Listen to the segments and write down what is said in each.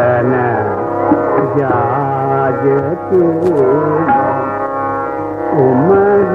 तन जाग Umar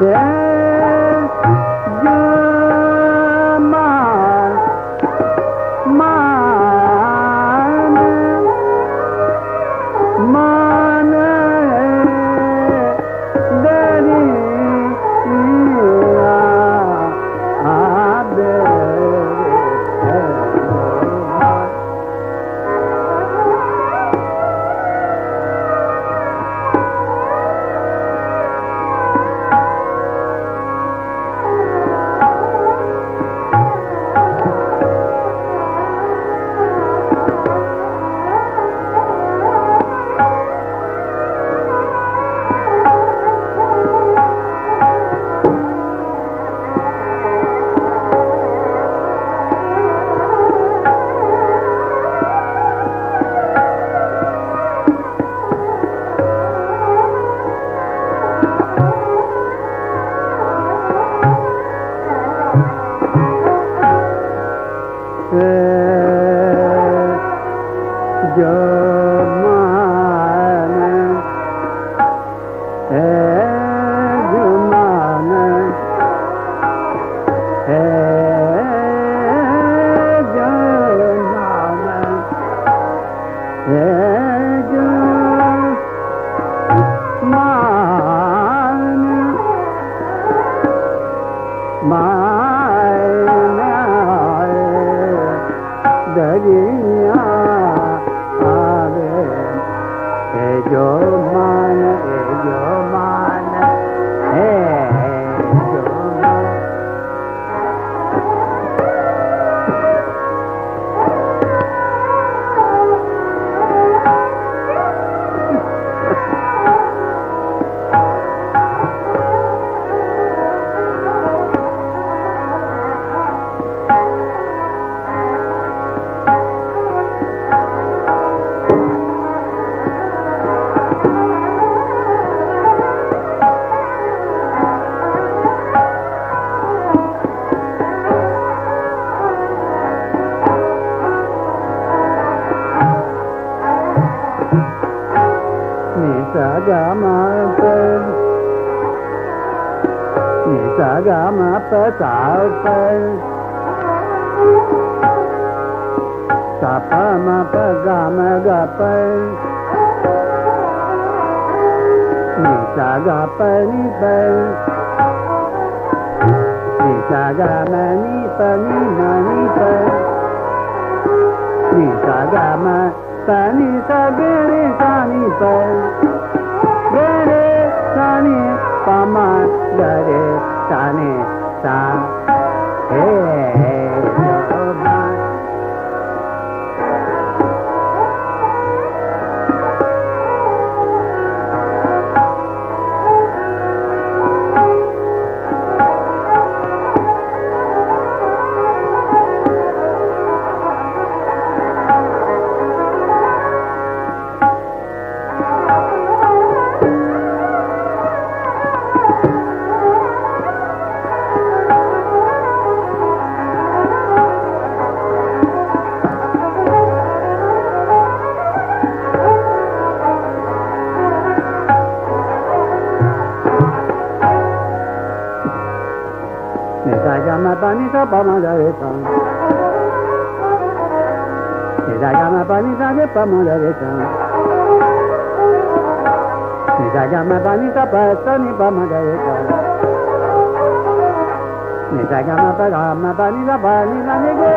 Yeah. Da re sa ni sa ga ma pa ga ma pa ni sa pa Nisa gama bani bani sa ni ba ma ga ga. Nisa gama bani sa bani sa ni ma ga ga. Nisa gama bani bani sa ni ba ni na ni ga.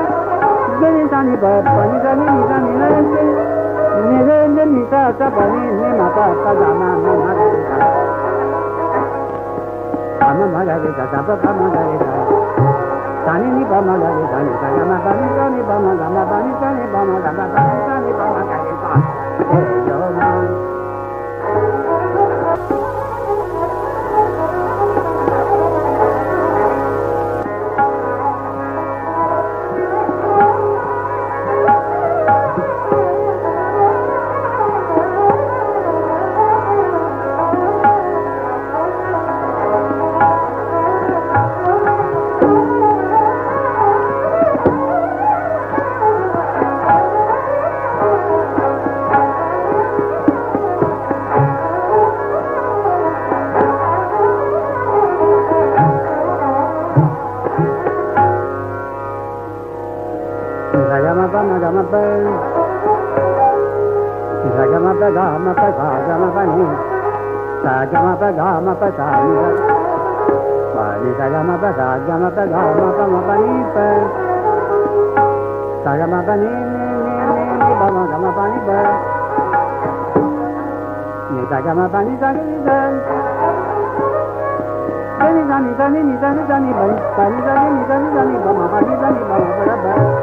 Nisa ni ba bani sa ni ni sa ni na ni. Ni ga ni sa sa bani ni ma ma ma ma ga ga. Ma ga ga sa sa ba ma ga ga. Dani ni ba ma la ni dani ba ga ma ba ni ga ni ba ma ga ma ba ni ga ni ba ma ga ma ba ni ga ni ba ma ga ni ba. Hey yo man. గమప సగమప గామప సాగమపని సాగమప గామప సాని పాని సగమప సాగమప గామప మపని ప సగమప నీ నీ నీ నీ బమ గమప ని బ నీ సగమప ని సగని దని దని దని దని దని దని దని దని దని బమ దని దని బమ బర బర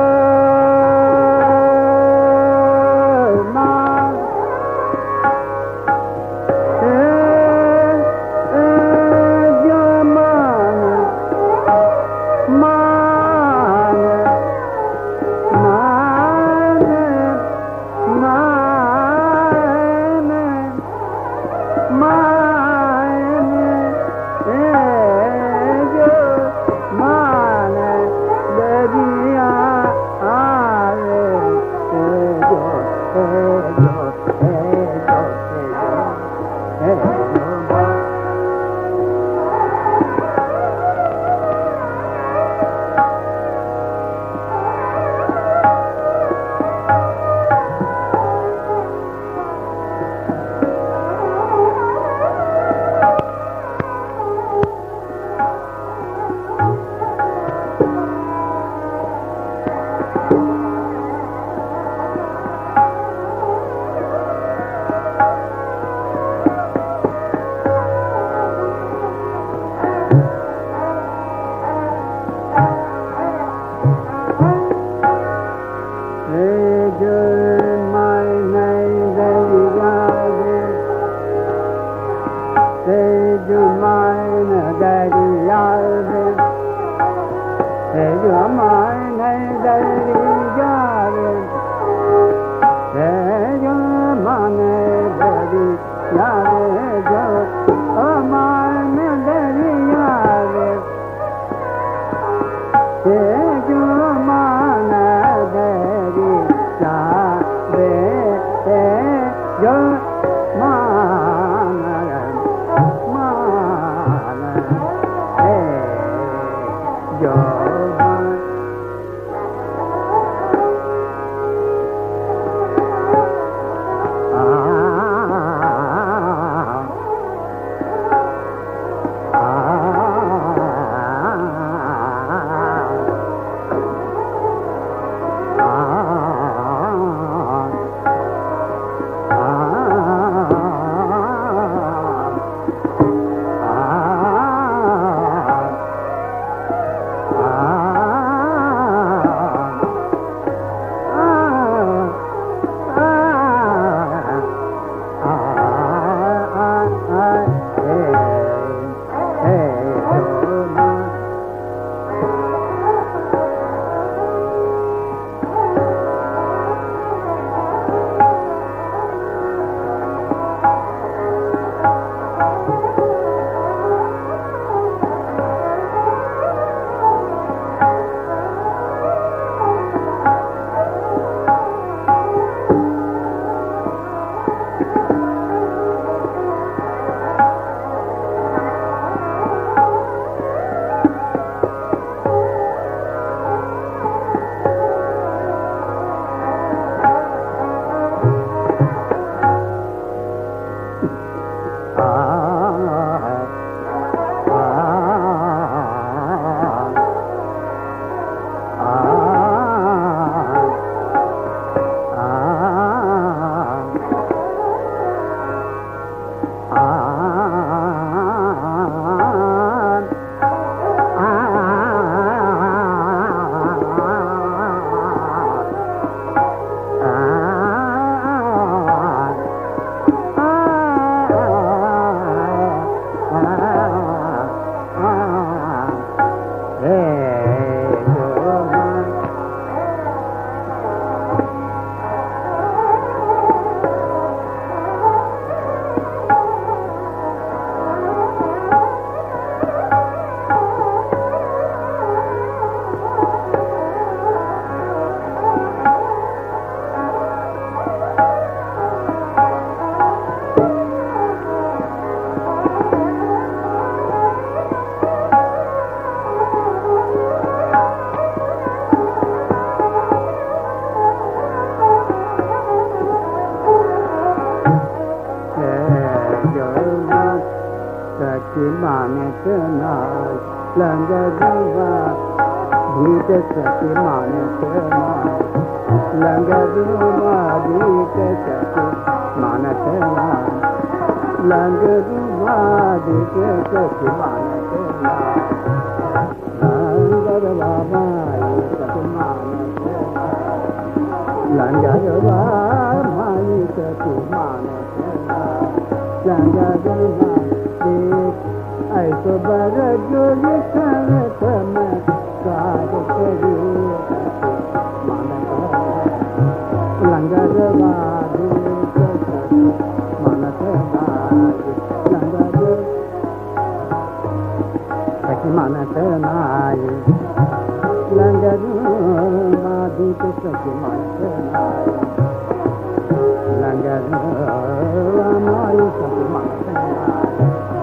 मानस न लंग बाब माना लंग गुम बीत मानस नंग रुम सुाना माना लंग माना लंगा लंगर बाजी लंगर नाई लंगर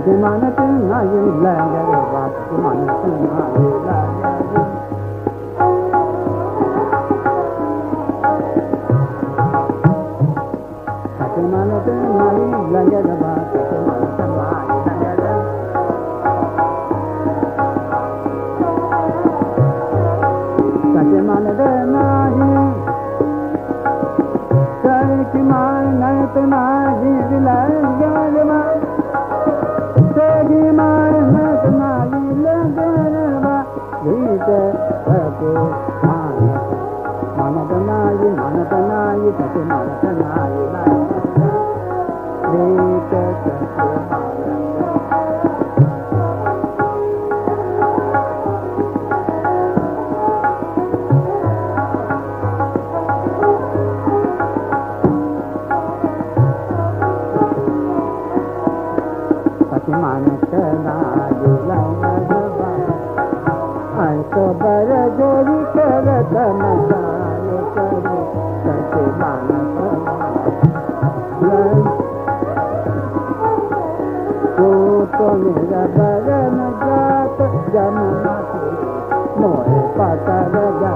அது மனசு நாயில்லை வாக்கு மனசு நாயில்லை அது மனசு நாயில்லை வாக்கு மனசு நாயில்லை கஜ மனது நாயி கழிக்கு மாய் நயத்து நாய் இல்லை नाही लंगरवा ऐसो बर जोरी करत मसाल करू सखी मानत तो तो मेरा बरन जात जमुना मोरे पकड़ जा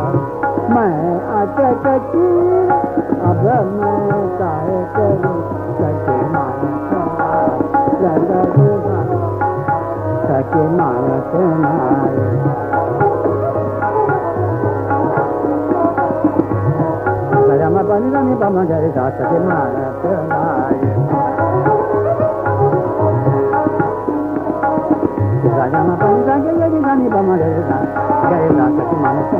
मैं अटक अब मैं काय करूँ सखी मानत लंगरवा सखी मानत नाय गरम पानी रानी पम जय सा सखी मानत नाय राजम पानी रानी जय रानी पम जय सा जय सा सखी मानत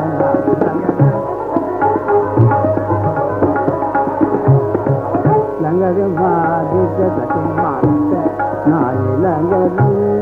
लंगर वादी सखी मानत नाय लंगर